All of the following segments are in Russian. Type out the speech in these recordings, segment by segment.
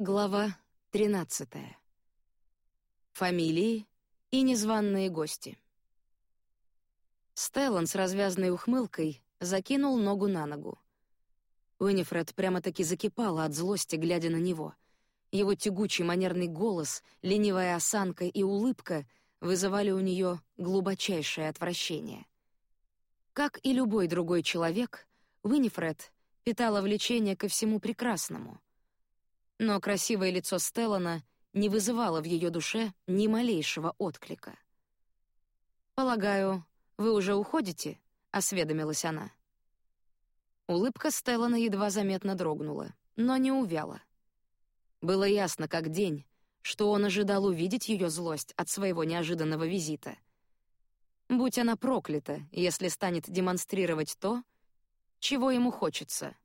Глава 13. Фамилии и незваные гости. Стеллан с развязной ухмылкой закинул ногу на ногу. Уинифред прямо-таки закипала от злости, глядя на него. Его тягучий манерный голос, ленивая осанка и улыбка вызывали у нее глубочайшее отвращение. Как и любой другой человек, Уинифред питала влечение ко всему прекрасному — но красивое лицо Стеллана не вызывало в ее душе ни малейшего отклика. «Полагаю, вы уже уходите?» — осведомилась она. Улыбка Стеллана едва заметно дрогнула, но не увяла. Было ясно, как день, что он ожидал увидеть ее злость от своего неожиданного визита. Будь она проклята, если станет демонстрировать то, чего ему хочется.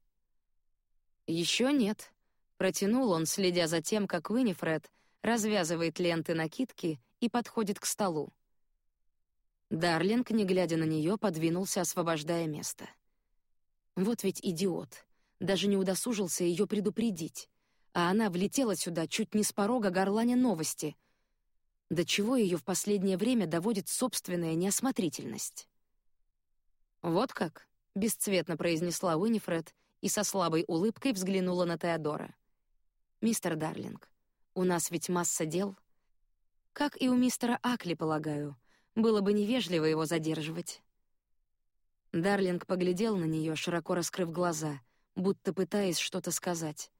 Еще нет, Протянул он, следя за тем, как Уинифред развязывает ленты накидки и подходит к столу. Дарлинг, не глядя на нее, подвинулся, освобождая место. Вот ведь идиот, даже не удосужился ее предупредить, а она влетела сюда чуть не с порога горланя новости. До чего ее в последнее время доводит собственная неосмотрительность. Вот как, бесцветно произнесла Уинифред и со слабой улыбкой взглянула на Теодора. Мистер Дарлинг, у нас ведь масса дел. Как и у мистера Акли, полагаю, было бы невежливо его задерживать. Дарлинг поглядел на нее, широко раскрыв глаза, будто пытаясь что-то сказать.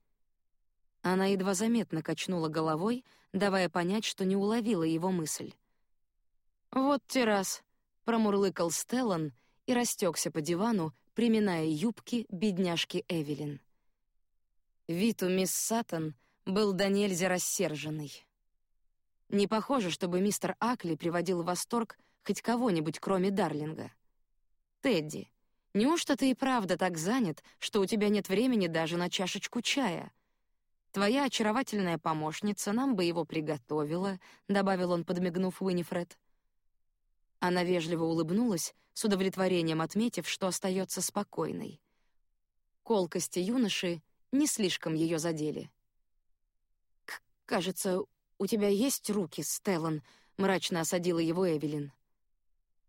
Она едва заметно качнула головой, давая понять, что не уловила его мысль. Вот террас, промурлыкал Стеллан и растекся по дивану, приминая юбки бедняжки Эвелин. Вид у мисс Саттон был до нельзя рассерженный. Не похоже, чтобы мистер Акли приводил в восторг хоть кого-нибудь, кроме Дарлинга. Тедди, неужто ты и правда так занят, что у тебя нет времени даже на чашечку чая? Твоя очаровательная помощница нам бы его приготовила, добавил он, подмигнув Уинифред. Она вежливо улыбнулась, с удовлетворением отметив, что остается спокойной. Колкости юноши не слишком ее задели. «Кажется, у тебя есть руки, Стеллан», — мрачно осадила его Эвелин.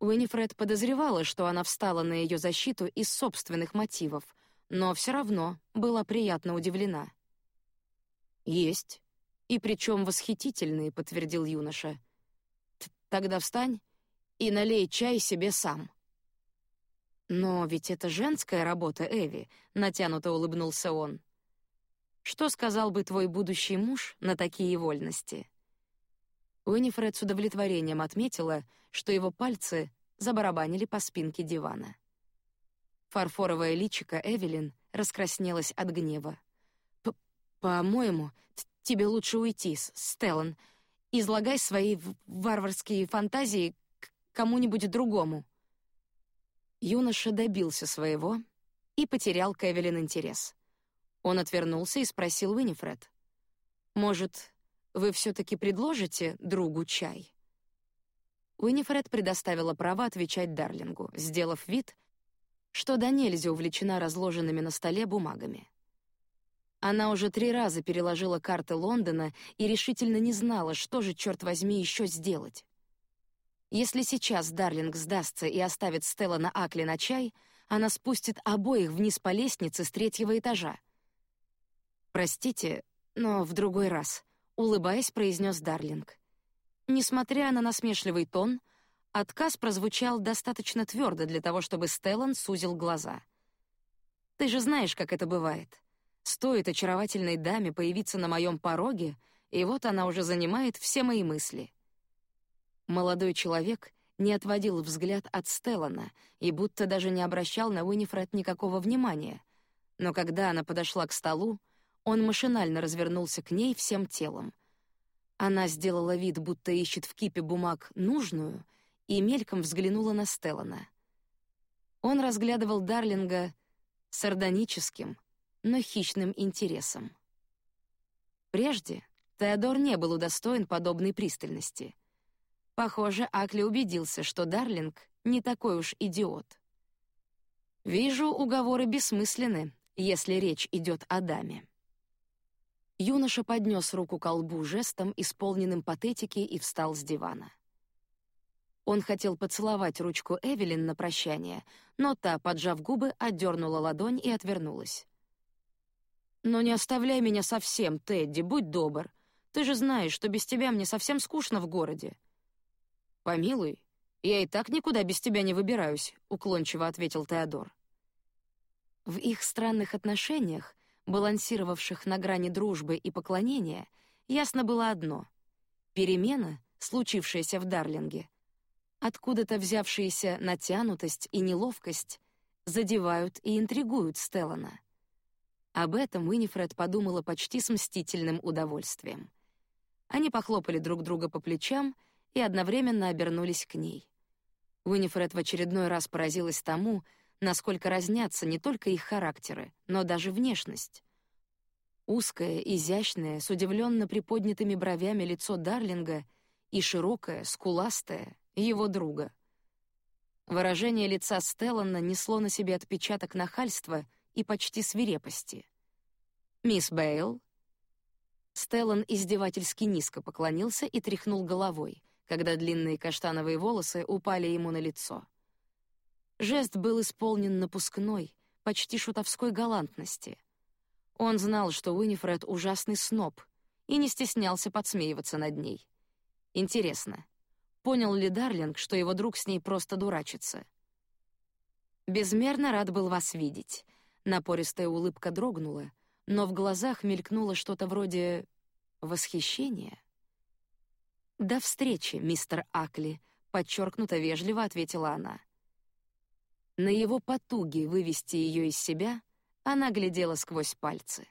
Уинифред подозревала, что она встала на ее защиту из собственных мотивов, но все равно была приятно удивлена. «Есть. И причем восхитительные», — подтвердил юноша. «Тогда встань и налей чай себе сам». «Но ведь это женская работа, Эви», — натянуто улыбнулся он. Что сказал бы твой будущий муж на такие вольности? Уинифред с удовлетворением отметила, что его пальцы забарабанили по спинке дивана. Фарфоровое личико Эвелин раскраснелось от гнева. «По-моему, тебе лучше уйти, Стеллан. Излагай свои варварские фантазии кому-нибудь другому». Юноша добился своего и потерял к Эвелин интерес. Он отвернулся и спросил Уинифред: "Может, вы все-таки предложите другу чай?" Уинифред предоставила право отвечать Дарлингу, сделав вид, что до увлечена разложенными на столе бумагами. Она уже три раза переложила карты Лондона и решительно не знала, что же черт возьми еще сделать. Если сейчас Дарлинг сдастся и оставит Стелла на Акли на чай, она спустит обоих вниз по лестнице с третьего этажа. Простите, но в другой раз, улыбаясь, произнес Дарлинг. Несмотря на насмешливый тон, отказ прозвучал достаточно твердо для того, чтобы Стеллан сузил глаза. Ты же знаешь, как это бывает. Стоит очаровательной даме появиться на моем пороге, и вот она уже занимает все мои мысли. Молодой человек не отводил взгляд от Стеллана и будто даже не обращал на Уинифред никакого внимания. Но когда она подошла к столу, он машинально развернулся к ней всем телом. Она сделала вид, будто ищет в кипе бумаг нужную, и мельком взглянула на Стеллана. Он разглядывал Дарлинга сардоническим, но хищным интересом. Прежде Теодор не был удостоен подобной пристальности. Похоже, Акли убедился, что Дарлинг не такой уж идиот. Вижу, уговоры бессмысленны, если речь идет о даме. Юноша поднес руку к колбу жестом, исполненным патетики, и встал с дивана. Он хотел поцеловать ручку Эвелин на прощание, но та, поджав губы, отдернула ладонь и отвернулась. «Но не оставляй меня совсем, Тедди, будь добр. Ты же знаешь, что без тебя мне совсем скучно в городе». «Помилуй, я и так никуда без тебя не выбираюсь», — уклончиво ответил Теодор. В их странных отношениях балансировавших на грани дружбы и поклонения, ясно было одно: перемена, случившаяся в Дарлинге, откуда-то взявшаяся натянутость и неловкость, задевают и интригуют Стеллана. Об этом Уинифред подумала почти с мстительным удовольствием. Они похлопали друг друга по плечам и одновременно обернулись к ней. Уинифред в очередной раз поразилась тому, насколько разнятся не только их характеры, но даже внешность. Узкое, изящное, с удивленно приподнятыми бровями лицо Дарлинга и широкое, скуластое его друга. Выражение лица Стеллана несло на себе отпечаток нахальства и почти свирепости. «Мисс Бейл?» Стеллан издевательски низко поклонился и тряхнул головой, когда длинные каштановые волосы упали ему на лицо. Жест был исполнен напускной, почти шутовской галантности. Он знал, что Уинифред ужасный сноб, и не стеснялся подсмеиваться над ней. Интересно, понял ли Дарлинг, что его друг с ней просто дурачится? Безмерно рад был вас видеть. Напористая улыбка дрогнула, но в глазах мелькнуло что-то вроде восхищения. До встречи, мистер Акли, подчеркнуто вежливо ответила она. На его потуги вывести ее из себя она глядела сквозь пальцы.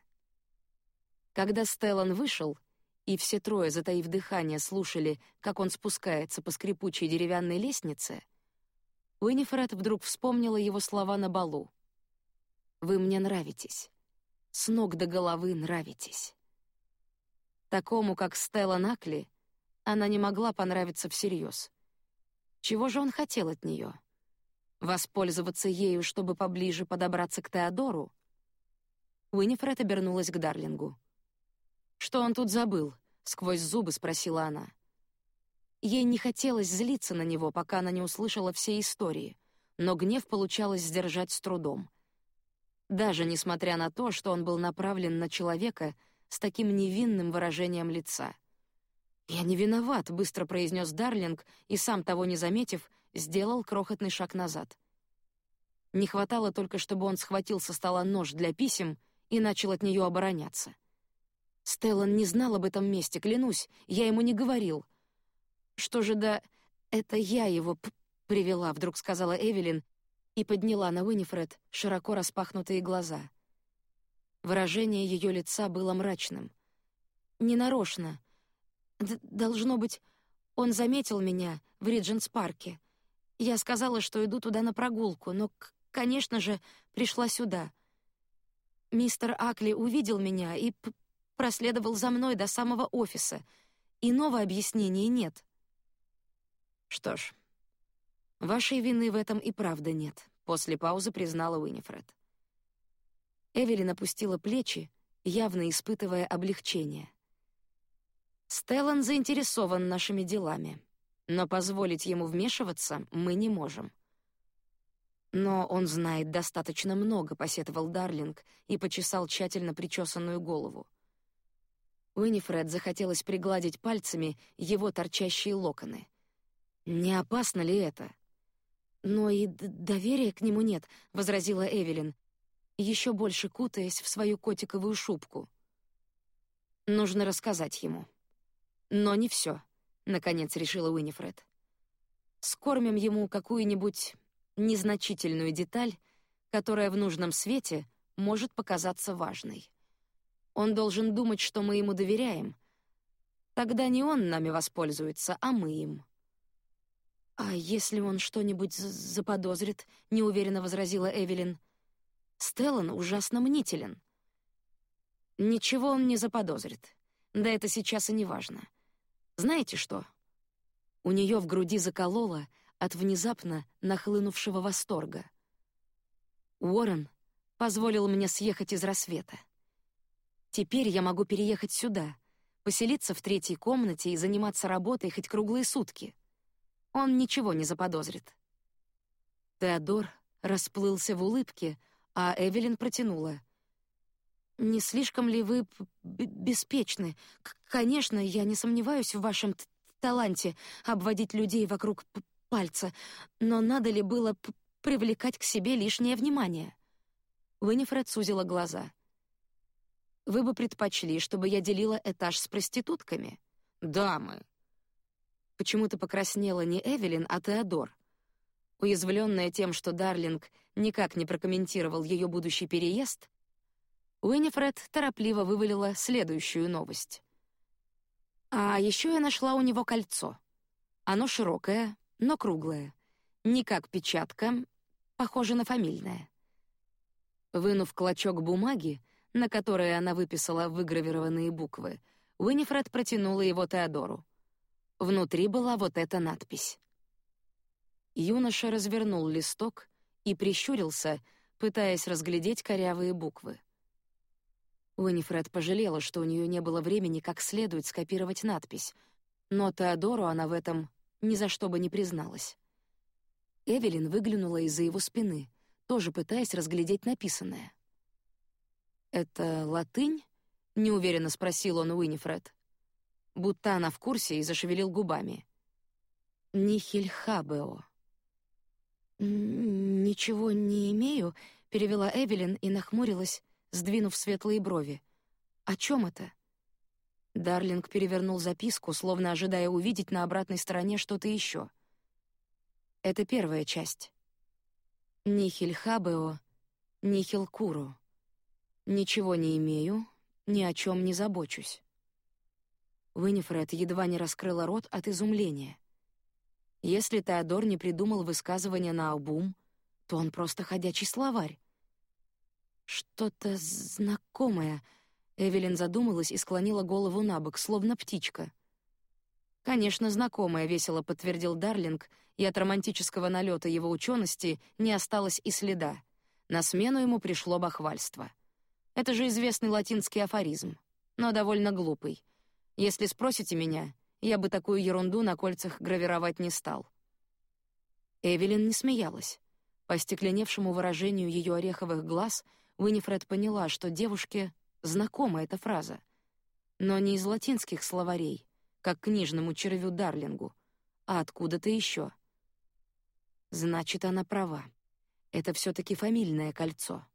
Когда Стеллан вышел, и все трое, затаив дыхание, слушали, как он спускается по скрипучей деревянной лестнице, Уинифред вдруг вспомнила его слова на балу. «Вы мне нравитесь. С ног до головы нравитесь». Такому, как Стелла Накли, она не могла понравиться всерьез. Чего же он хотел от нее? Воспользоваться ею, чтобы поближе подобраться к Теодору? Уинифред обернулась к Дарлингу. «Что он тут забыл?» — сквозь зубы спросила она. Ей не хотелось злиться на него, пока она не услышала всей истории, но гнев получалось сдержать с трудом. Даже несмотря на то, что он был направлен на человека с таким невинным выражением лица. «Я не виноват», — быстро произнес Дарлинг, и, сам того не заметив, сделал крохотный шаг назад. Не хватало только, чтобы он схватил со стола нож для писем и начал от нее обороняться. Стеллан не знал об этом месте, клянусь, я ему не говорил. Что же да... Это я его привела, вдруг сказала Эвелин и подняла на Уинифред широко распахнутые глаза. Выражение ее лица было мрачным. Не нарочно. Д должно быть, он заметил меня в Ридженс-парке. Я сказала, что иду туда на прогулку, но, конечно же, пришла сюда. Мистер Акли увидел меня и проследовал за мной до самого офиса. Иного объяснения нет. Что ж, вашей вины в этом и правда нет, после паузы признала Уинифред. Эвелин опустила плечи, явно испытывая облегчение. Стеллан заинтересован нашими делами, но позволить ему вмешиваться мы не можем. Но он знает достаточно много, посетовал Дарлинг и почесал тщательно причесанную голову. Уинифред захотелось пригладить пальцами его торчащие локоны. Не опасно ли это? Но и доверия к нему нет, возразила Эвелин, еще больше кутаясь в свою котиковую шубку. Нужно рассказать ему. Но не все, наконец решила Уинифред. Скормим ему какую-нибудь незначительную деталь, которая в нужном свете может показаться важной. Он должен думать, что мы ему доверяем. Тогда не он нами воспользуется, а мы им. А если он что-нибудь заподозрит, неуверенно возразила Эвелин. Стеллан ужасно мнителен. Ничего он не заподозрит. Да это сейчас и не важно. Знаете что? У нее в груди закололо от внезапно нахлынувшего восторга. Уоррен позволил мне съехать из рассвета. Теперь я могу переехать сюда, поселиться в третьей комнате и заниматься работой хоть круглые сутки. Он ничего не заподозрит. Теодор расплылся в улыбке, а Эвелин протянула: "Не слишком ли вы беспечны? К конечно, я не сомневаюсь в вашем таланте обводить людей вокруг пальца, но надо ли было привлекать к себе лишнее внимание?" Уинифред сузила глаза. Вы бы предпочли, чтобы я делила этаж с проститутками? Дамы. Почему-то покраснела не Эвелин, а Теодор. Уязвленная тем, что Дарлинг никак не прокомментировал ее будущий переезд, Уинифред торопливо вывалила следующую новость. А еще я нашла у него кольцо. Оно широкое, но круглое, не как печатка, похоже на фамильное. Вынув клочок бумаги, на которой она выписала выгравированные буквы, Уинифред протянула его Теодору. Внутри была вот эта надпись. Юноша развернул листок и прищурился, пытаясь разглядеть корявые буквы. Уинифред пожалела, что у нее не было времени как следует скопировать надпись, но Теодору она в этом ни за что бы не призналась. Эвелин выглянула из-за его спины, тоже пытаясь разглядеть написанное. «Это латынь?» — неуверенно спросил он Уинифред. Будто она в курсе и зашевелил губами. «Нихиль хабео». «Ничего не имею», — перевела Эвелин и нахмурилась, сдвинув светлые брови. «О чем это?» Дарлинг перевернул записку, словно ожидая увидеть на обратной стороне что-то еще. Это первая часть. «Нихиль хабео, нихиль куру». Ничего не имею, ни о чем не забочусь. Винифред едва не раскрыла рот от изумления. Если Теодор не придумал высказывания на обум, то он просто ходячий словарь. Что-то знакомое. Эвелин задумалась и склонила голову набок, словно птичка. Конечно, знакомое, весело подтвердил Дарлинг, и от романтического налета его учености не осталось и следа. На смену ему пришло бахвальство. Это же известный латинский афоризм, но довольно глупый. Если спросите меня, я бы такую ерунду на кольцах гравировать не стал. Эвелин не смеялась. По стекленевшему выражению ее ореховых глаз Уинифред поняла, что девушке знакома эта фраза, но не из латинских словарей, как книжному червю Дарлингу, а откуда-то еще. Значит, она права. Это все-таки фамильное кольцо.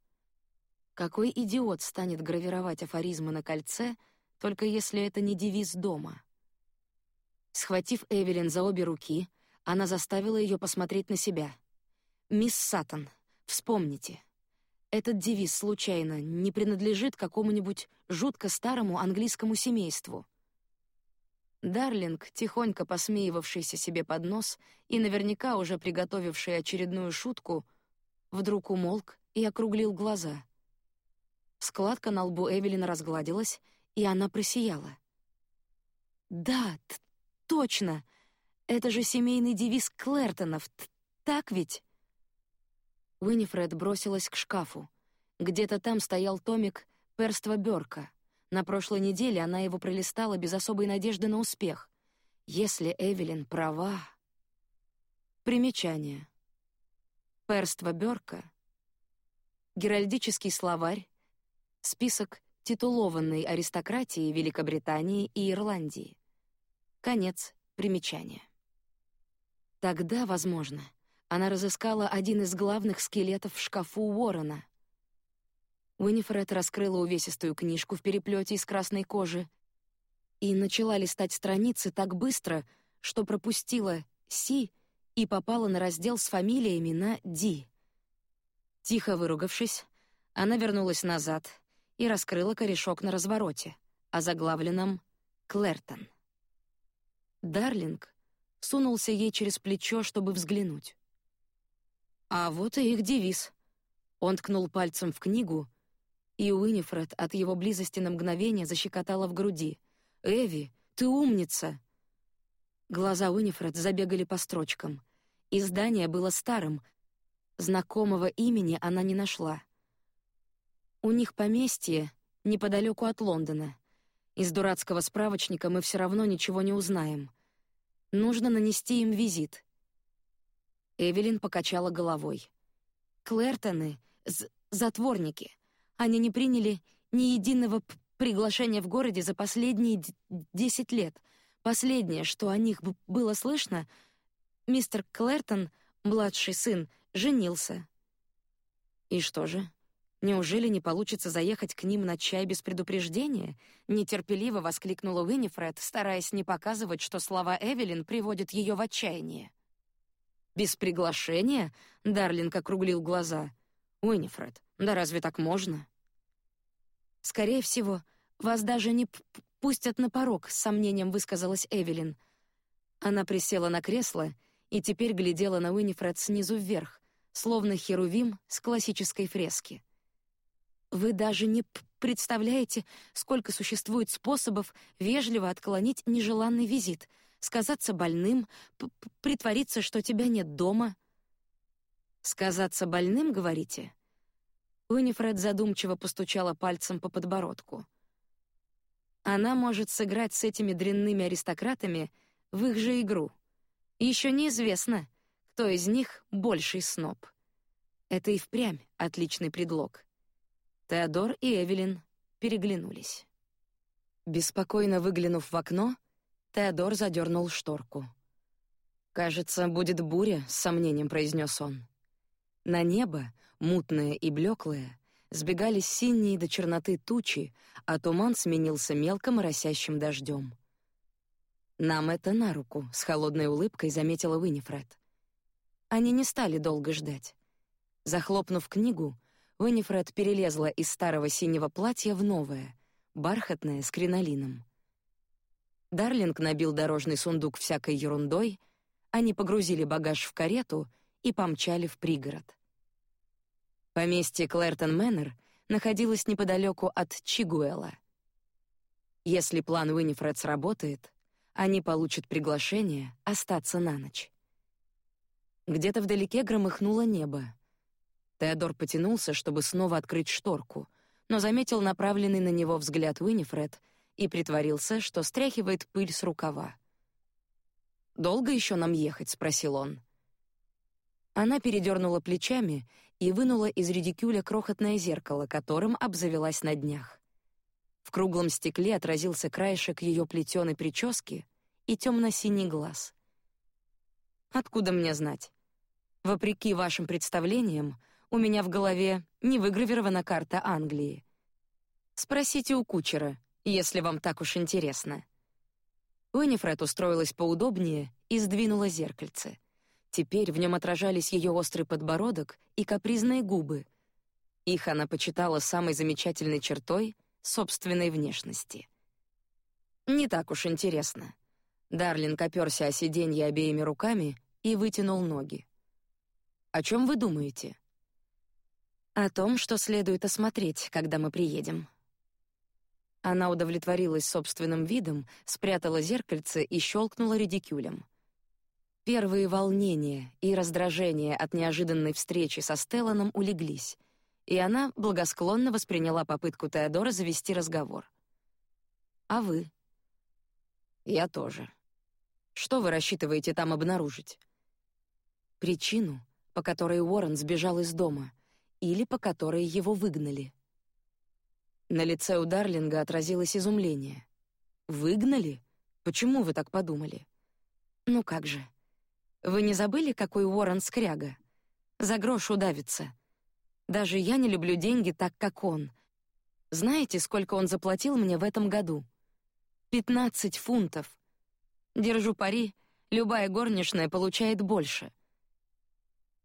Какой идиот станет гравировать афоризмы на кольце, только если это не девиз дома? Схватив Эвелин за обе руки, она заставила ее посмотреть на себя. Мисс Саттон, вспомните, этот девиз случайно не принадлежит какому-нибудь жутко старому английскому семейству. Дарлинг, тихонько посмеивавшийся себе под нос и наверняка уже приготовивший очередную шутку, вдруг умолк и округлил глаза. Складка на лбу Эвелин разгладилась, и она просияла. Да, точно. Это же семейный девиз Клэртонов, так ведь? Уинифред бросилась к шкафу. Где-то там стоял томик Перства Бёрка. На прошлой неделе она его пролистала без особой надежды на успех. Если Эвелин права. Примечание. Перство Бёрка. Геральдический словарь Список титулованной аристократии Великобритании и Ирландии. Конец примечания. Тогда, возможно, она разыскала один из главных скелетов в шкафу Уоррена. Уинифред раскрыла увесистую книжку в переплете из красной кожи и начала листать страницы так быстро, что пропустила «Си» и попала на раздел с фамилиями на «Ди». Тихо выругавшись, она вернулась назад и раскрыла корешок на развороте, озаглавленном «Клэртон». Дарлинг сунулся ей через плечо, чтобы взглянуть. А вот и их девиз. Он ткнул пальцем в книгу, и Уинифред от его близости на мгновение защекотала в груди. «Эви, ты умница!» Глаза Уинифред забегали по строчкам. Издание было старым, знакомого имени она не нашла. У них поместье неподалеку от Лондона. Из дурацкого справочника мы все равно ничего не узнаем. Нужно нанести им визит. Эвелин покачала головой. Клэртоны — затворники. Они не приняли ни единого приглашения в городе за последние десять лет. Последнее, что о них было слышно, мистер Клэртон, младший сын, женился. И что же? Неужели не получится заехать к ним на чай без предупреждения? Нетерпеливо воскликнула Уинифред, стараясь не показывать, что слова Эвелин приводят ее в отчаяние. Без приглашения? Дарлинг округлил глаза. Уинифред, да разве так можно? Скорее всего, вас даже не пустят на порог, с сомнением высказалась Эвелин. Она присела на кресло и теперь глядела на Уинифред снизу вверх, словно херувим с классической фрески. Вы даже не представляете, сколько существует способов вежливо отклонить нежеланный визит, сказаться больным, притвориться, что тебя нет дома. Сказаться больным, говорите? Уинифред задумчиво постучала пальцем по подбородку. Она может сыграть с этими дрянными аристократами в их же игру. Еще неизвестно, кто из них больший сноб. Это и впрямь отличный предлог. Теодор и Эвелин переглянулись. Беспокойно выглянув в окно, Теодор задернул шторку. Кажется, будет буря, с сомнением произнес он. На небо, мутное и блеклое, сбегались синие до черноты тучи, а туман сменился мелко моросящим дождем. Нам это на руку, с холодной улыбкой заметила Уинифред. Они не стали долго ждать. Захлопнув книгу, Уинифред перелезла из старого синего платья в новое, бархатное с кринолином. Дарлинг набил дорожный сундук всякой ерундой, они погрузили багаж в карету и помчали в пригород. Поместье Клэртон Мэннер находилось неподалеку от Чигуэла. Если план Уинифред сработает, они получат приглашение остаться на ночь. Где-то вдалеке громыхнуло небо. Теодор потянулся, чтобы снова открыть шторку, но заметил направленный на него взгляд Уинифред и притворился, что стряхивает пыль с рукава. Долго еще нам ехать? – спросил он. Она передернула плечами и вынула из редикюля крохотное зеркало, которым обзавелась на днях. В круглом стекле отразился краешек ее плетеной прически и темно-синий глаз. Откуда мне знать? Вопреки вашим представлениям, у меня в голове не выгравирована карта Англии. Спросите у кучера, если вам так уж интересно. Уинифред устроилась поудобнее и сдвинула зеркальце. Теперь в нем отражались ее острый подбородок и капризные губы. Их она почитала самой замечательной чертой собственной внешности. Не так уж интересно. Дарлин оперся о сиденье обеими руками и вытянул ноги. О чем вы думаете? О том, что следует осмотреть, когда мы приедем. Она удовлетворилась собственным видом, спрятала зеркальце и щелкнула редикюлем. Первые волнения и раздражение от неожиданной встречи со Стелланом улеглись, и она благосклонно восприняла попытку Теодора завести разговор. А вы? Я тоже. Что вы рассчитываете там обнаружить? Причину, по которой Уоррен сбежал из дома, или по которой его выгнали. На лице у Дарлинга отразилось изумление. Выгнали? Почему вы так подумали? Ну как же? Вы не забыли, какой Уоррен скряга? За грош удавится. Даже я не люблю деньги так, как он. Знаете, сколько он заплатил мне в этом году? Пятнадцать фунтов. Держу пари, любая горничная получает больше.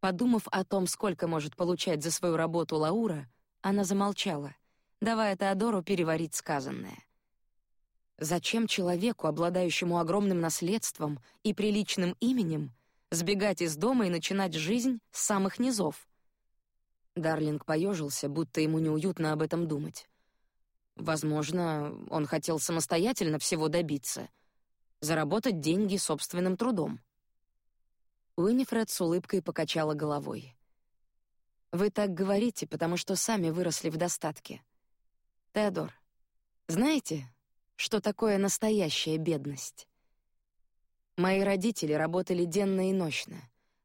Подумав о том, сколько может получать за свою работу Лаура, она замолчала, давая Теодору переварить сказанное. Зачем человеку, обладающему огромным наследством и приличным именем, сбегать из дома и начинать жизнь с самых низов? Дарлинг поежился, будто ему неуютно об этом думать. Возможно, он хотел самостоятельно всего добиться, заработать деньги собственным трудом. Уинифред с улыбкой покачала головой. Вы так говорите, потому что сами выросли в достатке. Теодор, знаете, что такое настоящая бедность? Мои родители работали денно и ночно,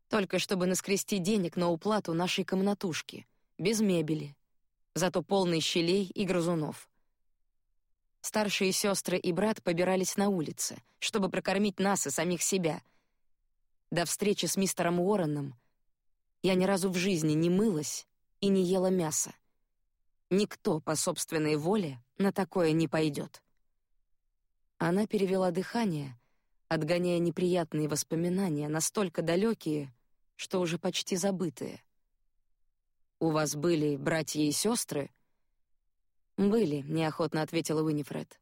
только чтобы наскрести денег на уплату нашей комнатушки, без мебели, зато полный щелей и грызунов. Старшие сестры и брат побирались на улице, чтобы прокормить нас и самих себя. До встречи с мистером Уорреном я ни разу в жизни не мылась и не ела мяса. Никто по собственной воле на такое не пойдет. Она перевела дыхание, отгоняя неприятные воспоминания, настолько далекие, что уже почти забытые. У вас были братья и сестры? Были, неохотно ответила Уинифред.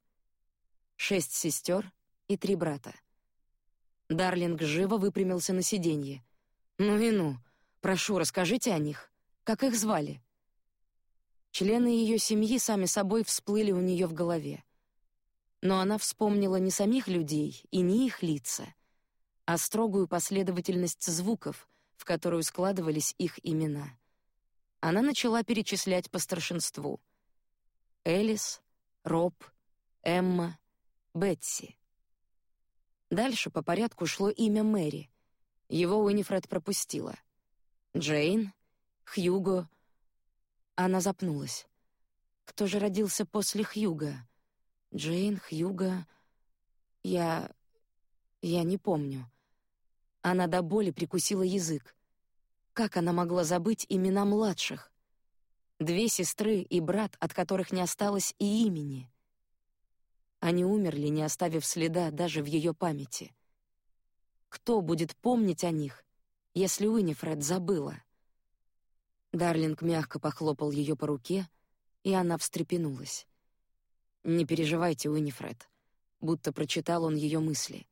Шесть сестер и три брата. Дарлинг живо выпрямился на сиденье. Ну и ну, прошу, расскажите о них. Как их звали? Члены ее семьи сами собой всплыли у нее в голове. Но она вспомнила не самих людей и не их лица, а строгую последовательность звуков, в которую складывались их имена. Она начала перечислять по старшинству: Элис, Роб, Эмма, Бетси. Дальше по порядку шло имя Мэри. Его Уинифред пропустила. Джейн, Хьюго, она запнулась. Кто же родился после Хьюга? Джейн, Хьюга... Я... я не помню. Она до боли прикусила язык. Как она могла забыть имена младших? Две сестры и брат, от которых не осталось и имени. Они умерли, не оставив следа даже в ее памяти. Кто будет помнить о них, если Уинифред забыла? Дарлинг мягко похлопал ее по руке, и она встрепенулась. Не переживайте, Уинифред, будто прочитал он ее мысли.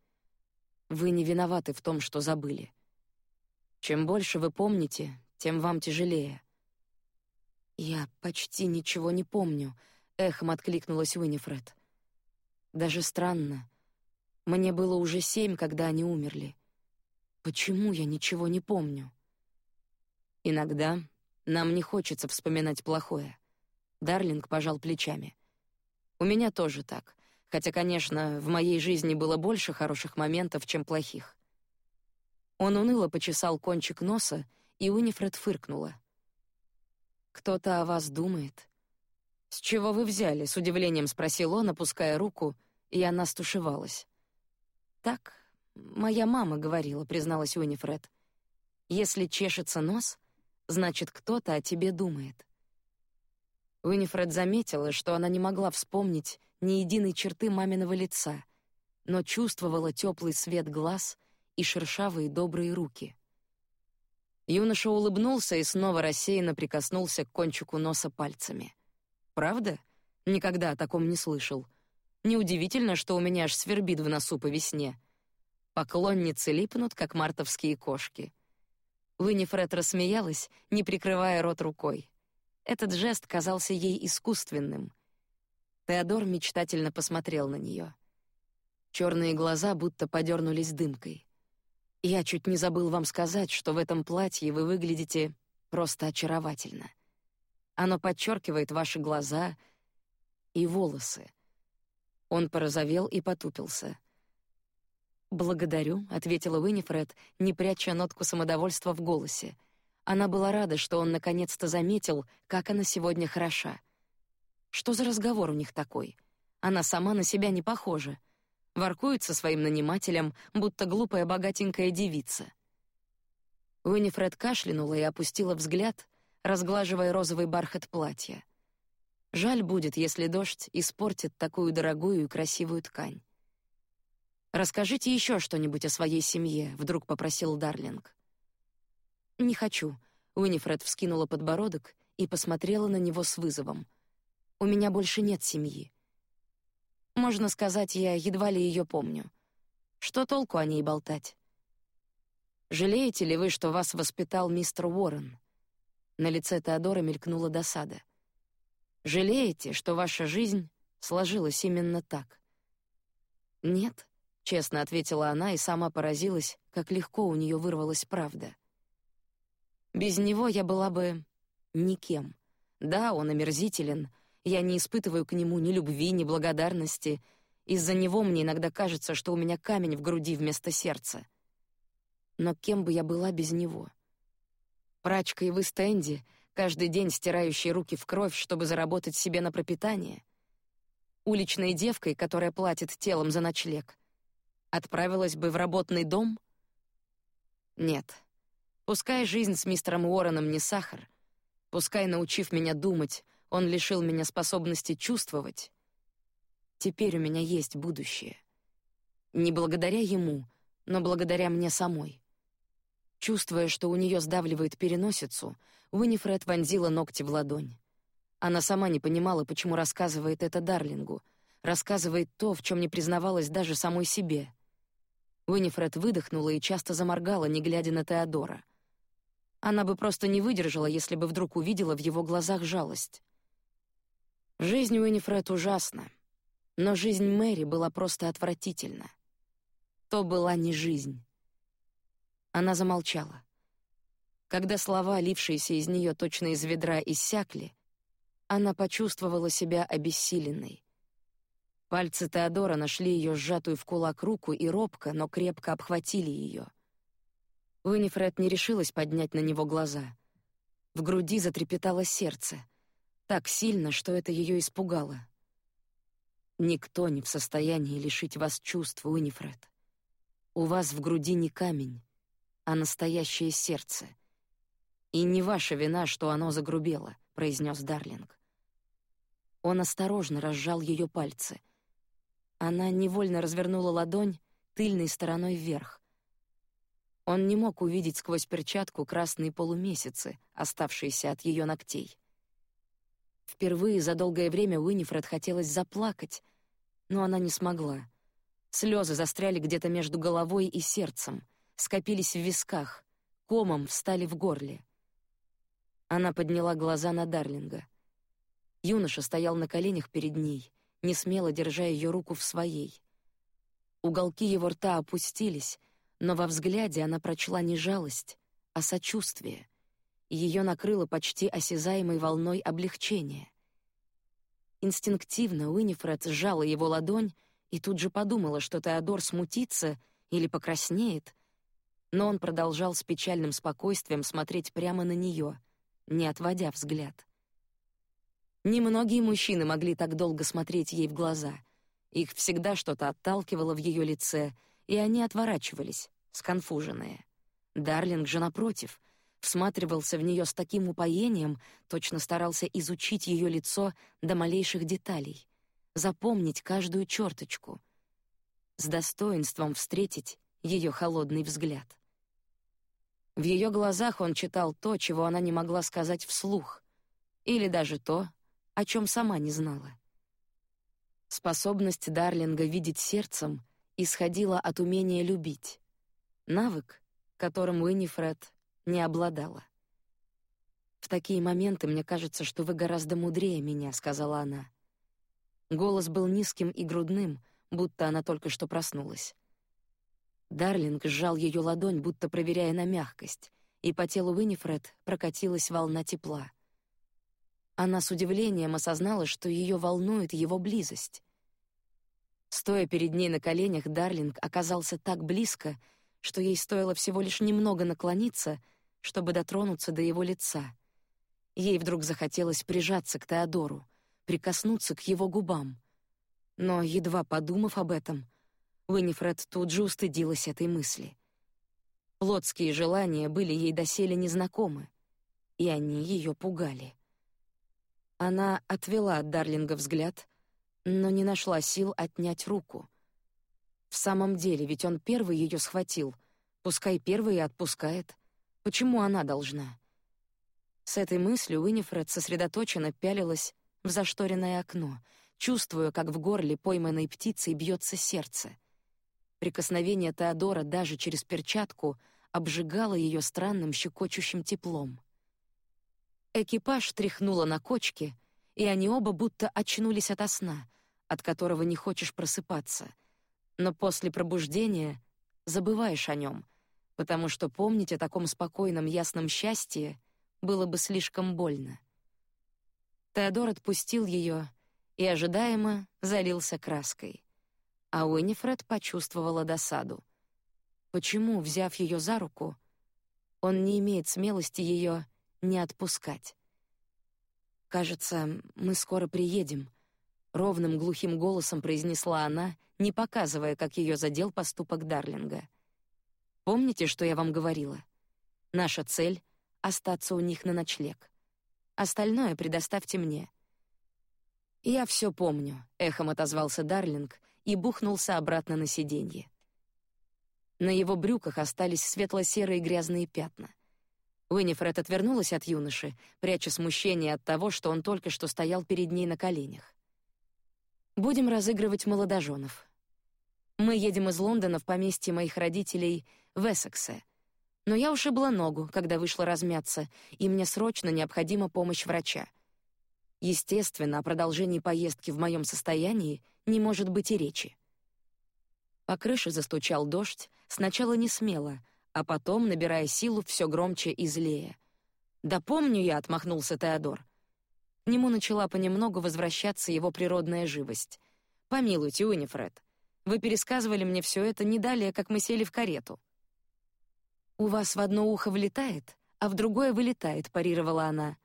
Вы не виноваты в том, что забыли. Чем больше вы помните, тем вам тяжелее. Я почти ничего не помню, эхом откликнулась Уинифред. Даже странно. Мне было уже семь, когда они умерли. Почему я ничего не помню? Иногда нам не хочется вспоминать плохое. Дарлинг пожал плечами. У меня тоже так, хотя, конечно, в моей жизни было больше хороших моментов, чем плохих. Он уныло почесал кончик носа, и Унифред фыркнула. Кто-то о вас думает. С чего вы взяли? С удивлением спросил он, опуская руку, и она стушевалась. Так, моя мама говорила, призналась Унифред. Если чешется нос, значит, кто-то о тебе думает. Уинифред заметила, что она не могла вспомнить ни единой черты маминого лица, но чувствовала теплый свет глаз и шершавые добрые руки. Юноша улыбнулся и снова рассеянно прикоснулся к кончику носа пальцами. Правда? Никогда о таком не слышал. Неудивительно, что у меня аж свербит в носу по весне. Поклонницы липнут, как мартовские кошки. Уинифред рассмеялась, не прикрывая рот рукой. Этот жест казался ей искусственным. Теодор мечтательно посмотрел на нее. Черные глаза будто подернулись дымкой. Я чуть не забыл вам сказать, что в этом платье вы выглядите просто очаровательно. Оно подчеркивает ваши глаза и волосы. Он порозовел и потупился. «Благодарю», — ответила Уинифред, не пряча нотку самодовольства в голосе. Она была рада, что он наконец-то заметил, как она сегодня хороша. Что за разговор у них такой? Она сама на себя не похожа. Воркует со своим нанимателем, будто глупая богатенькая девица. Уинифред кашлянула и опустила взгляд, разглаживая розовый бархат платья. Жаль будет, если дождь испортит такую дорогую и красивую ткань. Расскажите еще что-нибудь о своей семье, вдруг попросил Дарлинг. Не хочу. Уинифред вскинула подбородок и посмотрела на него с вызовом. У меня больше нет семьи. Можно сказать, я едва ли ее помню. Что толку о ней болтать? Жалеете ли вы, что вас воспитал мистер Уоррен? На лице Теодора мелькнула досада. Жалеете, что ваша жизнь сложилась именно так? Нет, честно ответила она и сама поразилась, как легко у нее вырвалась правда. Без него я была бы никем. Да, он омерзителен, Я не испытываю к нему ни любви, ни благодарности. Из-за него мне иногда кажется, что у меня камень в груди вместо сердца. Но кем бы я была без него? Прачкой в Истенде, каждый день стирающей руки в кровь, чтобы заработать себе на пропитание. Уличной девкой, которая платит телом за ночлег. Отправилась бы в работный дом? Нет. Пускай жизнь с мистером Уорреном не сахар, пускай, научив меня думать, он лишил меня способности чувствовать. Теперь у меня есть будущее. Не благодаря ему, но благодаря мне самой. Чувствуя, что у нее сдавливает переносицу, Уинифред вонзила ногти в ладонь. Она сама не понимала, почему рассказывает это Дарлингу, рассказывает то, в чем не признавалась даже самой себе. Уинифред выдохнула и часто заморгала, не глядя на Теодора — она бы просто не выдержала, если бы вдруг увидела в его глазах жалость. Жизнь Уинифред ужасна, но жизнь Мэри была просто отвратительна. То была не жизнь. Она замолчала. Когда слова, лившиеся из нее точно из ведра, иссякли, она почувствовала себя обессиленной. Пальцы Теодора нашли ее сжатую в кулак руку и робко, но крепко обхватили ее. Уинифред не решилась поднять на него глаза. В груди затрепетало сердце, так сильно, что это ее испугало. Никто не в состоянии лишить вас чувств, Уинифред. У вас в груди не камень, а настоящее сердце. И не ваша вина, что оно загрубело, произнес Дарлинг. Он осторожно разжал ее пальцы. Она невольно развернула ладонь тыльной стороной вверх. Он не мог увидеть сквозь перчатку красные полумесяцы, оставшиеся от ее ногтей. Впервые за долгое время Уинифред хотелось заплакать, но она не смогла. Слезы застряли где-то между головой и сердцем, скопились в висках, комом встали в горле. Она подняла глаза на Дарлинга. Юноша стоял на коленях перед ней, не смело держа ее руку в своей. Уголки его рта опустились, но во взгляде она прочла не жалость, а сочувствие. Ее накрыло почти осязаемой волной облегчения. Инстинктивно Уинифред сжала его ладонь и тут же подумала, что Теодор смутится или покраснеет, но он продолжал с печальным спокойствием смотреть прямо на нее, не отводя взгляд. Немногие мужчины могли так долго смотреть ей в глаза. Их всегда что-то отталкивало в ее лице — и они отворачивались, сконфуженные. Дарлинг же напротив всматривался в нее с таким упоением, точно старался изучить ее лицо до малейших деталей, запомнить каждую черточку, с достоинством встретить ее холодный взгляд. В ее глазах он читал то, чего она не могла сказать вслух, или даже то, о чем сама не знала. Способность Дарлинга видеть сердцем — исходила от умения любить, навык, которым Уинифред не обладала. В такие моменты мне кажется, что вы гораздо мудрее меня, сказала она. Голос был низким и грудным, будто она только что проснулась. Дарлинг сжал ее ладонь, будто проверяя на мягкость, и по телу Уинифред прокатилась волна тепла. Она с удивлением осознала, что ее волнует его близость. Стоя перед ней на коленях, Дарлинг оказался так близко, что ей стоило всего лишь немного наклониться, чтобы дотронуться до его лица. Ей вдруг захотелось прижаться к Теодору, прикоснуться к его губам. Но едва подумав об этом, Уинифред тут же устыдилась этой мысли. Плотские желания были ей доселе незнакомы, и они ее пугали. Она отвела от Дарлинга взгляд, но не нашла сил отнять руку. В самом деле, ведь он первый ее схватил, пускай первый и отпускает. Почему она должна? С этой мыслью Уинифред сосредоточенно пялилась в зашторенное окно, чувствуя, как в горле пойманной птицы бьется сердце. Прикосновение Теодора даже через перчатку обжигало ее странным щекочущим теплом. Экипаж тряхнуло на кочке, и они оба будто очнулись ото сна, от которого не хочешь просыпаться. Но после пробуждения забываешь о нем, потому что помнить о таком спокойном ясном счастье было бы слишком больно. Теодор отпустил ее и ожидаемо залился краской. А Уинифред почувствовала досаду. Почему, взяв ее за руку, он не имеет смелости ее не отпускать? Кажется, мы скоро приедем, ровным глухим голосом произнесла она, не показывая, как ее задел поступок Дарлинга. Помните, что я вам говорила? Наша цель остаться у них на ночлег. Остальное предоставьте мне. Я все помню, эхом отозвался Дарлинг и бухнулся обратно на сиденье. На его брюках остались светло-серые грязные пятна. Уинифред отвернулась от юноши, пряча смущение от того, что он только что стоял перед ней на коленях. Будем разыгрывать молодоженов. Мы едем из Лондона в поместье моих родителей в Эссексе. Но я ушибла ногу, когда вышла размяться, и мне срочно необходима помощь врача. Естественно, о продолжении поездки в моем состоянии не может быть и речи. По крыше застучал дождь, сначала не смело, а потом, набирая силу, все громче и злее. Да помню я, отмахнулся Теодор. К нему начала понемногу возвращаться его природная живость. Помилуйте, Уинифред, вы пересказывали мне все это не далее, как мы сели в карету. У вас в одно ухо влетает, а в другое вылетает, парировала она.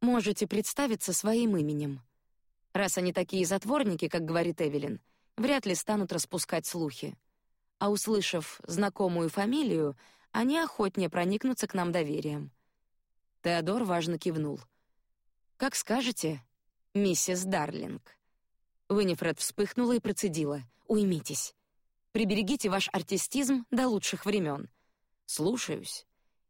Можете представиться своим именем. Раз они такие затворники, как говорит Эвелин, вряд ли станут распускать слухи. А услышав знакомую фамилию, они охотнее проникнутся к нам доверием. Теодор важно кивнул. Как скажете, миссис Дарлинг. Уинифред вспыхнула и процедила: "Уймитесь. Приберегите ваш артистизм до лучших времен. Слушаюсь".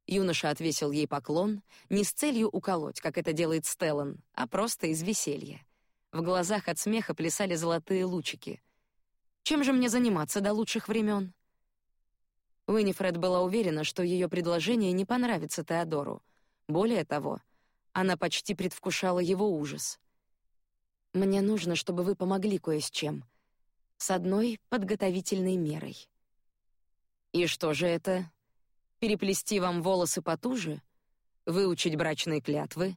Юноша отвесил ей поклон, не с целью уколоть, как это делает Стеллан, а просто из веселья. В глазах от смеха плясали золотые лучики. Чем же мне заниматься до лучших времен? Уинифред была уверена, что ее предложение не понравится Теодору. Более того, она почти предвкушала его ужас. Мне нужно, чтобы вы помогли кое с чем. С одной подготовительной мерой. И что же это? Переплести вам волосы потуже? Выучить брачные клятвы?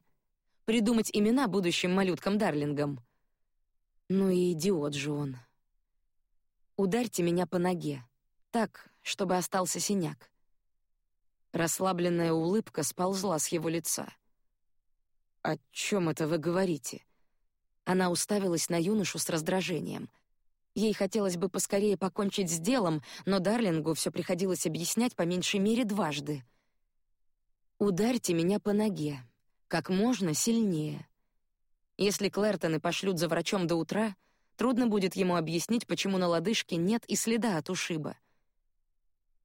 Придумать имена будущим малюткам-дарлингам? Ну и идиот же он. Ударьте меня по ноге, так, чтобы остался синяк. Расслабленная улыбка сползла с его лица. «О чем это вы говорите?» Она уставилась на юношу с раздражением. Ей хотелось бы поскорее покончить с делом, но Дарлингу все приходилось объяснять по меньшей мере дважды. «Ударьте меня по ноге. Как можно сильнее. Если Клэртоны пошлют за врачом до утра, трудно будет ему объяснить, почему на лодыжке нет и следа от ушиба».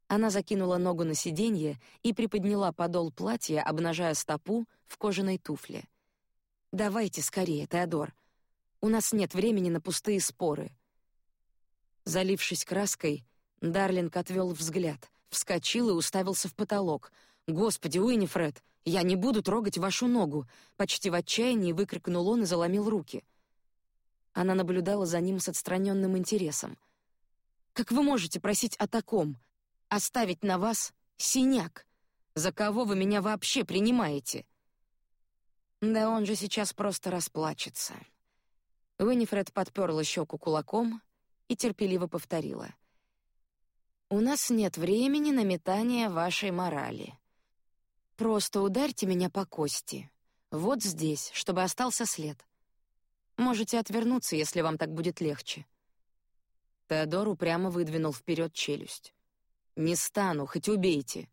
Она закинула ногу на сиденье и приподняла подол платья, обнажая стопу в кожаной туфле. Давайте скорее, Теодор. У нас нет времени на пустые споры. Залившись краской, Дарлинг отвел взгляд, вскочил и уставился в потолок. Господи, Уинифред, я не буду трогать вашу ногу! Почти в отчаянии выкрикнул он и заломил руки. Она наблюдала за ним с отстраненным интересом. Как вы можете просить о таком? Оставить на вас синяк? За кого вы меня вообще принимаете? Да он же сейчас просто расплачется. Уинифред подперла щеку кулаком и терпеливо повторила: "У нас нет времени на метание вашей морали. Просто ударьте меня по кости, вот здесь, чтобы остался след. Можете отвернуться, если вам так будет легче". Теодор упрямо выдвинул вперед челюсть. «Не стану, хоть убейте».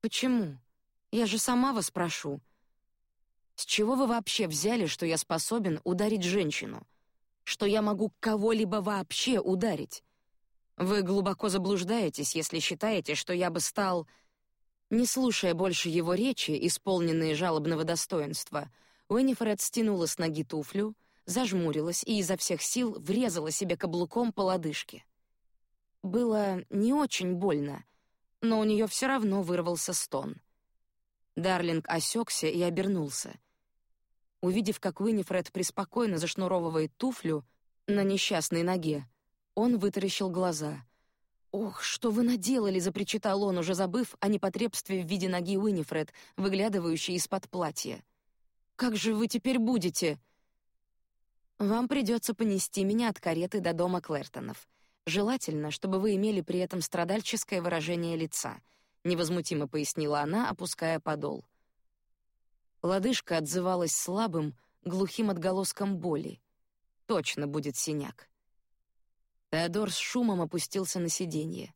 «Почему? Я же сама вас прошу. С чего вы вообще взяли, что я способен ударить женщину? Что я могу кого-либо вообще ударить? Вы глубоко заблуждаетесь, если считаете, что я бы стал... Не слушая больше его речи, исполненные жалобного достоинства, Уинифред стянула с ноги туфлю, зажмурилась и изо всех сил врезала себе каблуком по лодыжке. Было не очень больно, но у нее все равно вырвался стон. Дарлинг осекся и обернулся. Увидев, как Уинифред преспокойно зашнуровывает туфлю на несчастной ноге, он вытаращил глаза. «Ох, что вы наделали!» — запричитал он, уже забыв о непотребстве в виде ноги Уинифред, выглядывающей из-под платья. Как же вы теперь будете?» «Вам придется понести меня от кареты до дома Клертонов. Желательно, чтобы вы имели при этом страдальческое выражение лица», — невозмутимо пояснила она, опуская подол. Лодыжка отзывалась слабым, глухим отголоском боли. Точно будет синяк. Теодор с шумом опустился на сиденье.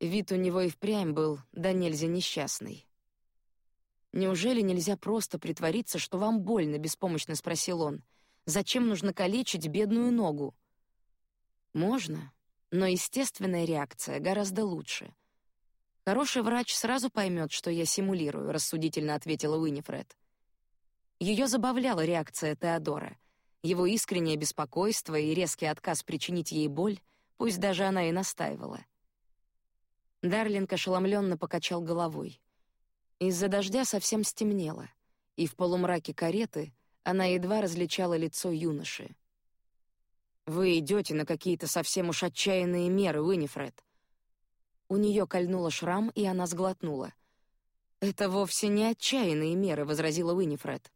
Вид у него и впрямь был да нельзя несчастный. «Неужели нельзя просто притвориться, что вам больно?» — беспомощно спросил он. «Зачем нужно калечить бедную ногу?» «Можно, но естественная реакция гораздо лучше. Хороший врач сразу поймет, что я симулирую», — рассудительно ответила Уинифред. Ее забавляла реакция Теодора, его искреннее беспокойство и резкий отказ причинить ей боль, пусть даже она и настаивала. Дарлинг ошеломленно покачал головой. Из-за дождя совсем стемнело, и в полумраке кареты она едва различала лицо юноши. «Вы идете на какие-то совсем уж отчаянные меры, Уинифред». У нее кольнула шрам, и она сглотнула. «Это вовсе не отчаянные меры», — возразила Уинифред.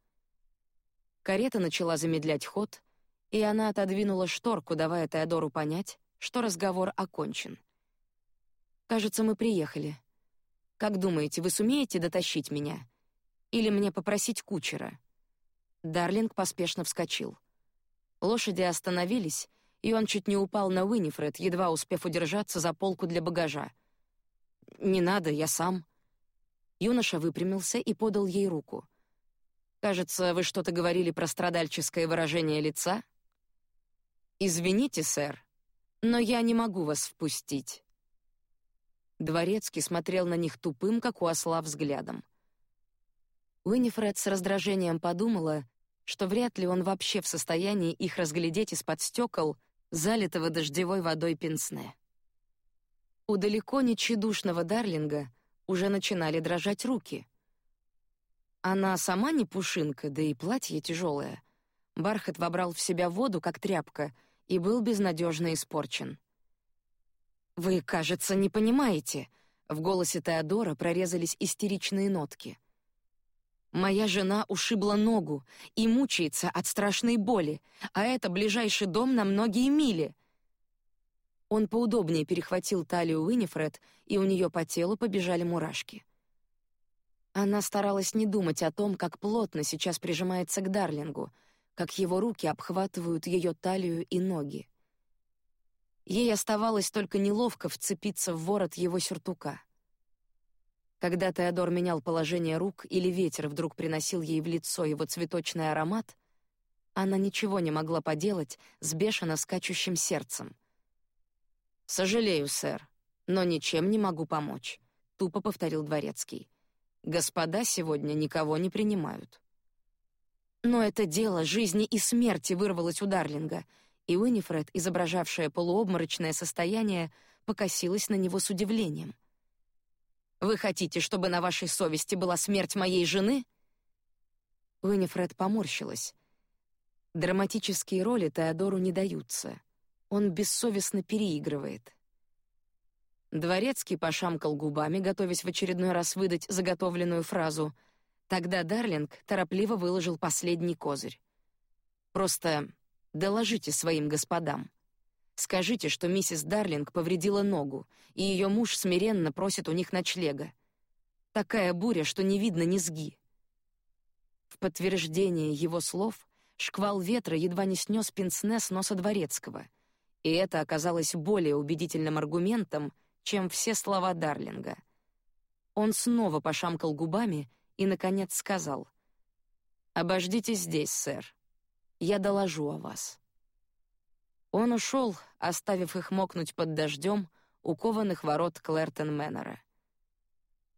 Карета начала замедлять ход, и она отодвинула шторку, давая Теодору понять, что разговор окончен. Кажется, мы приехали. Как думаете, вы сумеете дотащить меня? Или мне попросить кучера? Дарлинг поспешно вскочил. Лошади остановились, и он чуть не упал на Уинифред, едва успев удержаться за полку для багажа. Не надо, я сам. Юноша выпрямился и подал ей руку. Кажется, вы что-то говорили про страдальческое выражение лица. Извините, сэр, но я не могу вас впустить. Дворецкий смотрел на них тупым, как у осла, взглядом. Уинифред с раздражением подумала, что вряд ли он вообще в состоянии их разглядеть из-под стекол, залитого дождевой водой пенсне. У далеко не тщедушного Дарлинга уже начинали дрожать руки. Она сама не пушинка, да и платье тяжелое. Бархат вобрал в себя воду, как тряпка, и был безнадежно испорчен. Вы, кажется, не понимаете. В голосе Теодора прорезались истеричные нотки. Моя жена ушибла ногу и мучается от страшной боли, а это ближайший дом на многие мили. Он поудобнее перехватил талию Уинифред, и у нее по телу побежали мурашки. Она старалась не думать о том, как плотно сейчас прижимается к Дарлингу, как его руки обхватывают ее талию и ноги. Ей оставалось только неловко вцепиться в ворот его сюртука. Когда Теодор менял положение рук или ветер вдруг приносил ей в лицо его цветочный аромат, она ничего не могла поделать с бешено скачущим сердцем. «Сожалею, сэр, но ничем не могу помочь», — тупо повторил дворецкий. «Господа сегодня никого не принимают». Но это дело жизни и смерти вырвалось у Дарлинга — и Уинифред, изображавшая полуобморочное состояние, покосилась на него с удивлением. «Вы хотите, чтобы на вашей совести была смерть моей жены?» Уинифред поморщилась. Драматические роли Теодору не даются. Он бессовестно переигрывает. Дворецкий пошамкал губами, готовясь в очередной раз выдать заготовленную фразу. Тогда Дарлинг торопливо выложил последний козырь. «Просто Доложите своим господам. Скажите, что миссис Дарлинг повредила ногу, и ее муж смиренно просит у них ночлега. Такая буря, что не видно низги. В подтверждение его слов шквал ветра едва не снес пенсне с носа дворецкого, и это оказалось более убедительным аргументом, чем все слова Дарлинга. Он снова пошамкал губами и наконец сказал: "Обождите здесь, сэр. Я доложу о вас». Он ушел, оставив их мокнуть под дождем у кованых ворот Клэртон Мэннера.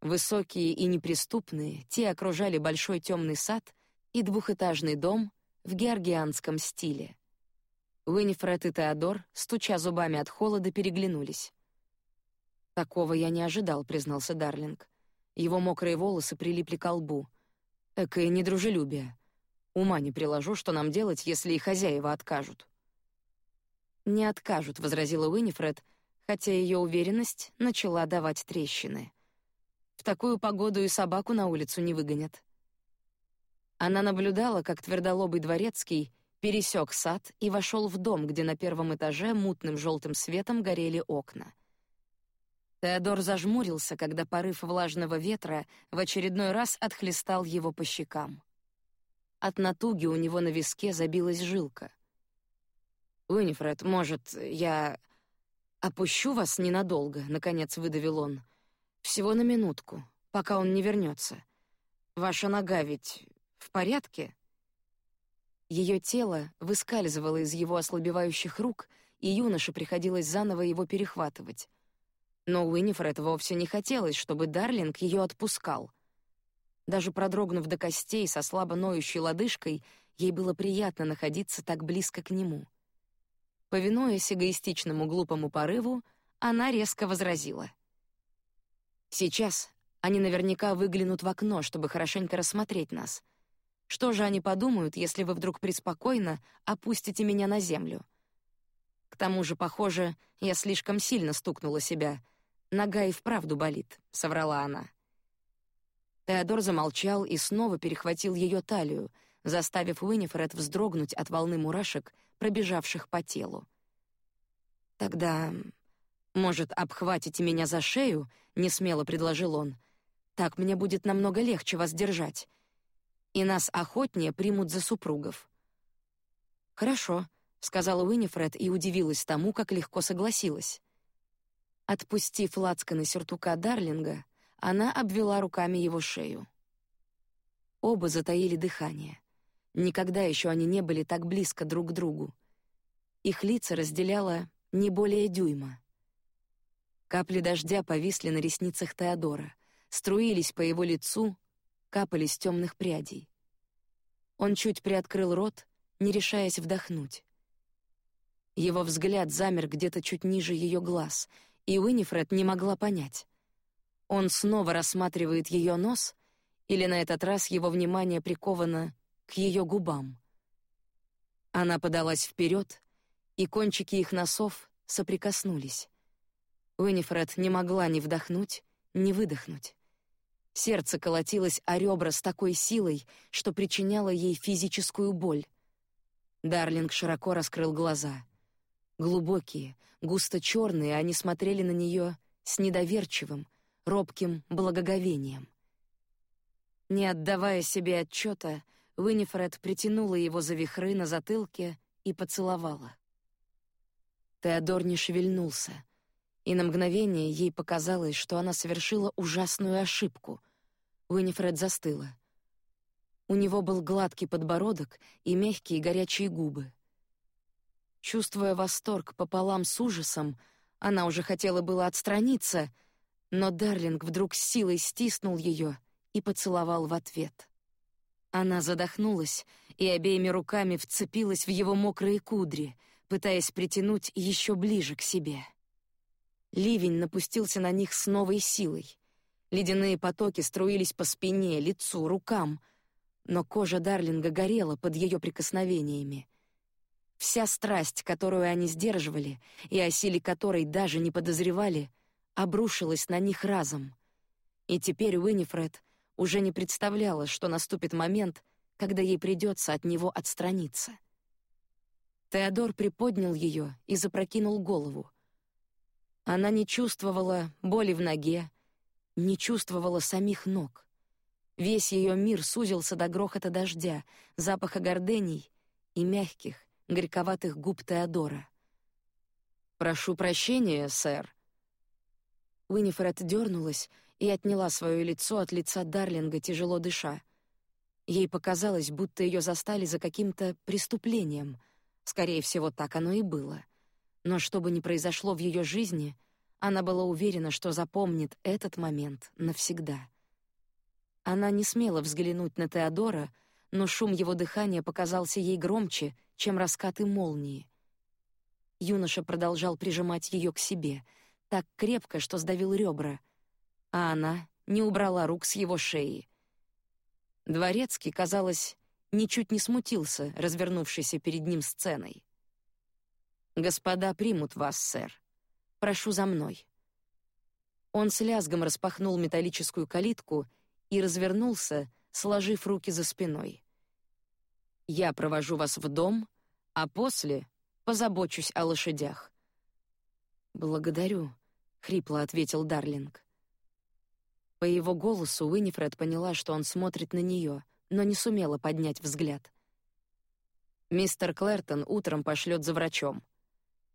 Высокие и неприступные, те окружали большой темный сад и двухэтажный дом в георгианском стиле. Уинифред и Теодор, стуча зубами от холода, переглянулись. «Такого я не ожидал», — признался Дарлинг. Его мокрые волосы прилипли к лбу. Экое недружелюбие. Ума не приложу, что нам делать, если и хозяева откажут. Не откажут, возразила Уинифред, хотя ее уверенность начала давать трещины. В такую погоду и собаку на улицу не выгонят. Она наблюдала, как твердолобый дворецкий пересек сад и вошел в дом, где на первом этаже мутным желтым светом горели окна. Теодор зажмурился, когда порыв влажного ветра в очередной раз отхлестал его по щекам. От натуги у него на виске забилась жилка. «Уинифред, может, я опущу вас ненадолго?» — наконец выдавил он. «Всего на минутку, пока он не вернется. Ваша нога ведь в порядке?» Ее тело выскальзывало из его ослабевающих рук, и юноше приходилось заново его перехватывать. Но Уинифред вовсе не хотелось, чтобы Дарлинг ее отпускал. Даже продрогнув до костей со слабо ноющей лодыжкой, ей было приятно находиться так близко к нему. Повинуясь эгоистичному глупому порыву, она резко возразила. «Сейчас они наверняка выглянут в окно, чтобы хорошенько рассмотреть нас. Что же они подумают, если вы вдруг преспокойно опустите меня на землю? К тому же, похоже, я слишком сильно стукнула себя. Нога и вправду болит, соврала она. Теодор замолчал и снова перехватил ее талию, заставив Уинифред вздрогнуть от волны мурашек, пробежавших по телу. Тогда, может, обхватите меня за шею? несмело предложил он. Так мне будет намного легче вас держать и нас охотнее примут за супругов. Хорошо, сказала Уинифред и удивилась тому, как легко согласилась. Отпустив лацканы сюртука Дарлинга, она обвела руками его шею. Оба затаили дыхание. Никогда еще они не были так близко друг к другу. Их лица разделяло не более дюйма. Капли дождя повисли на ресницах Теодора, струились по его лицу, капали с темных прядей. Он чуть приоткрыл рот, не решаясь вдохнуть. Его взгляд замер где-то чуть ниже ее глаз, и Уинифред не могла понять. Он снова рассматривает ее нос, или на этот раз его внимание приковано к ее губам. Она подалась вперед, и кончики их носов соприкоснулись. Уинифред не могла ни вдохнуть, ни выдохнуть. Сердце колотилось о ребра с такой силой, что причиняло ей физическую боль. Дарлинг широко раскрыл глаза. Глубокие, густо черные, они смотрели на нее с недоверчивым, робким благоговением. Не отдавая себе отчета, Уинифред притянула его за вихры на затылке и поцеловала. Теодор не шевельнулся, и на мгновение ей показалось, что она совершила ужасную ошибку. Уинифред застыла. У него был гладкий подбородок и мягкие горячие губы. Чувствуя восторг пополам с ужасом, она уже хотела было отстраниться, но Дарлинг вдруг силой стиснул ее и поцеловал в ответ. Она задохнулась и обеими руками вцепилась в его мокрые кудри, пытаясь притянуть еще ближе к себе. Ливень напустился на них с новой силой. Ледяные потоки струились по спине, лицу, рукам, но кожа Дарлинга горела под ее прикосновениями. Вся страсть, которую они сдерживали и о силе которой даже не подозревали, обрушилась на них разом. И теперь Уинифред уже не представляла, что наступит момент, когда ей придется от него отстраниться. Теодор приподнял ее и запрокинул голову. Она не чувствовала боли в ноге, не чувствовала самих ног. Весь ее мир сузился до грохота дождя, запаха гордений и мягких, горьковатых губ Теодора. «Прошу прощения, сэр». Уинифред дернулась и отняла свое лицо от лица Дарлинга, тяжело дыша. Ей показалось, будто ее застали за каким-то преступлением. Скорее всего, так оно и было. Но что бы ни произошло в ее жизни, она была уверена, что запомнит этот момент навсегда. Она не смела взглянуть на Теодора, но шум его дыхания показался ей громче, чем раскаты молнии. Юноша продолжал прижимать ее к себе, так крепко, что сдавил ребра, а она не убрала рук с его шеи. Дворецкий, казалось, ничуть не смутился, развернувшейся перед ним сценой. Господа примут вас, сэр. Прошу за мной. Он с лязгом распахнул металлическую калитку и развернулся, сложив руки за спиной. Я провожу вас в дом, а после позабочусь о лошадях. Благодарю, хрипло ответил Дарлинг. По его голосу Уинифред поняла, что он смотрит на нее, но не сумела поднять взгляд. Мистер Клэртон утром пошлет за врачом.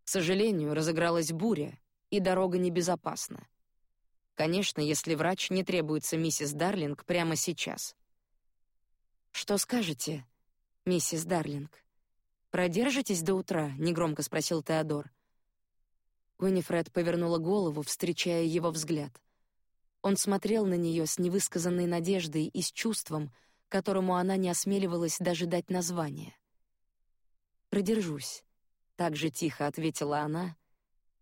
К сожалению, разыгралась буря, и дорога небезопасна. Конечно, если врач не требуется миссис Дарлинг прямо сейчас. Что скажете, миссис Дарлинг? Продержитесь до утра? негромко спросил Теодор. Уинифред повернула голову, встречая его взгляд. Он смотрел на нее с невысказанной надеждой и с чувством, которому она не осмеливалась даже дать название. Продержусь, так же тихо ответила она,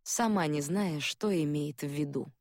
сама не зная, что имеет в виду.